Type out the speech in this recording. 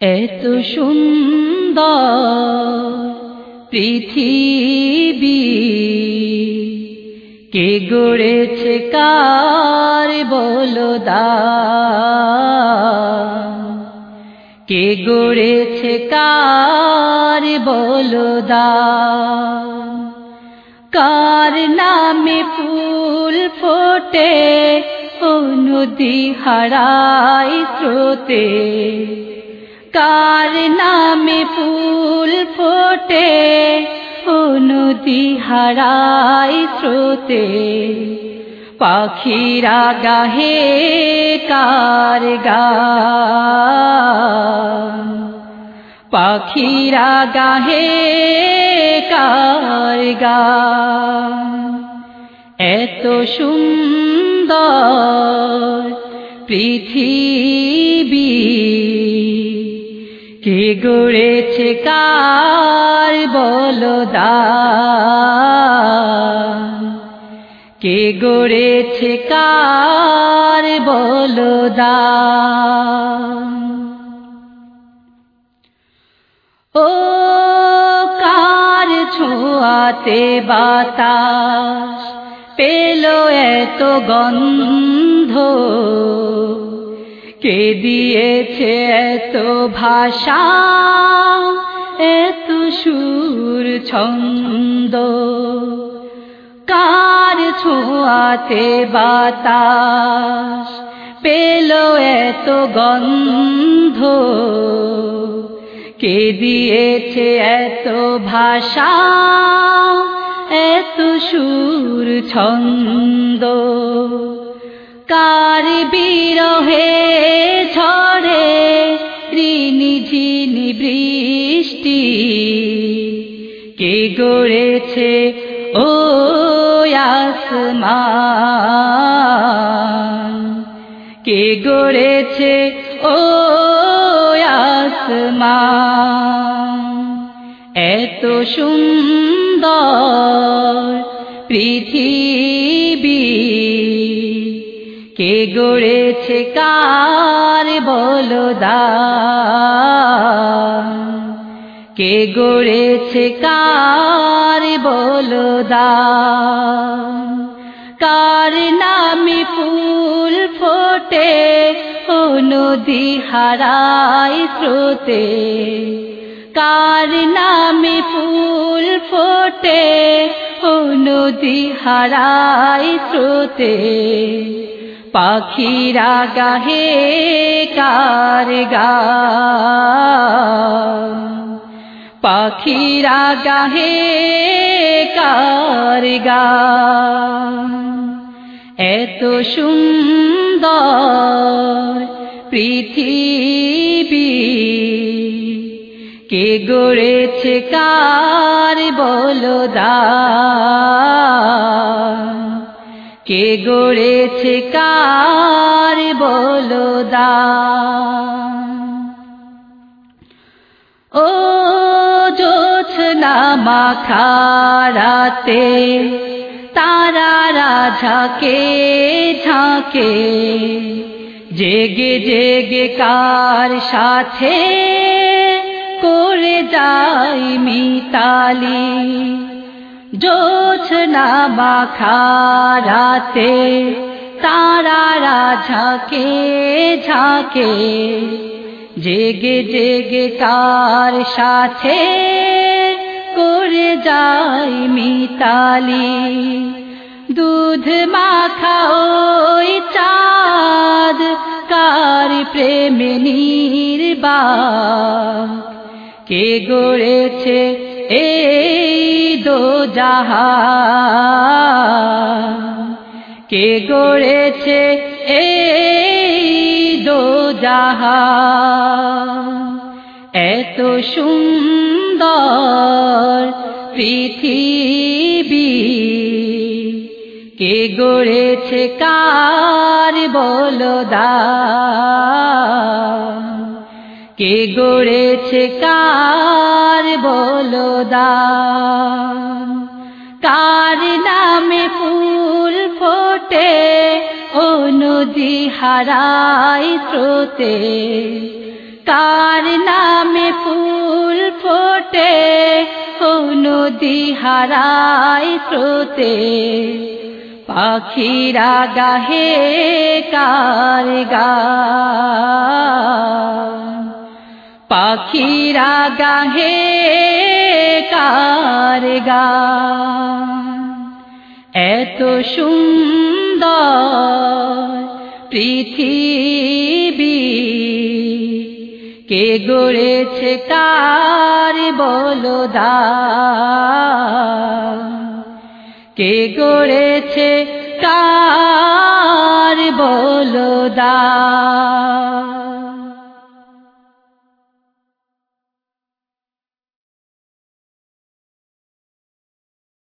এত সুন্দর পৃথিবী। কে গড়েছে কার বলো কে গড়েছে কার বলো কার নামে ফুল ফোটে ও নদী হারাই স্রোতে? কার নামে ফুল ফোটে ও হারাই স্রোতে। পাখিরা গাহে কার গা পাখিরা গাহে কার গা এত সুন্দর পৃথিবী। কে গড়েছে কার বলদা কে গড়েছে কার বলদা ও কার ছোঁয়াতে বাতাস পেল এত গন্ধ? কে দিয়েছে এত ভাষা, এত সুর ছন্দ? কার ছোঁয়াতে বাতাস পেল এত গন্ধ? কে দিয়েছে এত ভাষা, এত সুর ছন্দ? কার বিরহে ঝড়ে ঋণি ঝিনি বৃষ্টি। কে গড়েছে ও আসমান? কে গড়েছে ও আসমান? এত সুন্দর পৃথিবী। কে গড়েছে কার বলদা কে গড়েছে কার বলদা কার নামে ফুল ফোটে ও হারাই স্রোতে? কার নামে ফুল ফোটে ও হারাই স্রোতে? পাখিরা গাহে কার গা পাখিরা গাহে কার এত সুন্দর পৃথিবী কে গড়েছে কার বলদা কে গড়েছে কার বলদা ও জোছনা মাখারাতে তারা ঝাঁকে ঝাঁকে। জেগে জেগে কার সাথে করে যাই মিতালি। জোছনা মাখারাতে তারারা ঝাঁকে ঝাঁকে। জেগে জেগে কার সাথে করে যাই মিতালি। দুধ মাখা ওই চাঁদ, কার প্রেমে নির্বা কে গড়েছে এই দো কে গড়েছে এই দো যাহা? এত সুন্দর পৃথিবী। কে গড়েছে কার বলদা? কে গড়েছে কার বলদা কার নামে ফুল ফোটে, ও নদী হারাই স্রোতে? কার নামে ফুল ফোটে, ও নদী হারাই স্রোতে? পাখিরা গাহে কার গান? পাখিরা গাহে কার এত সুন্দর পৃথিবী কে গড়েছে কার বলদা কে গড়েছে কার বলদা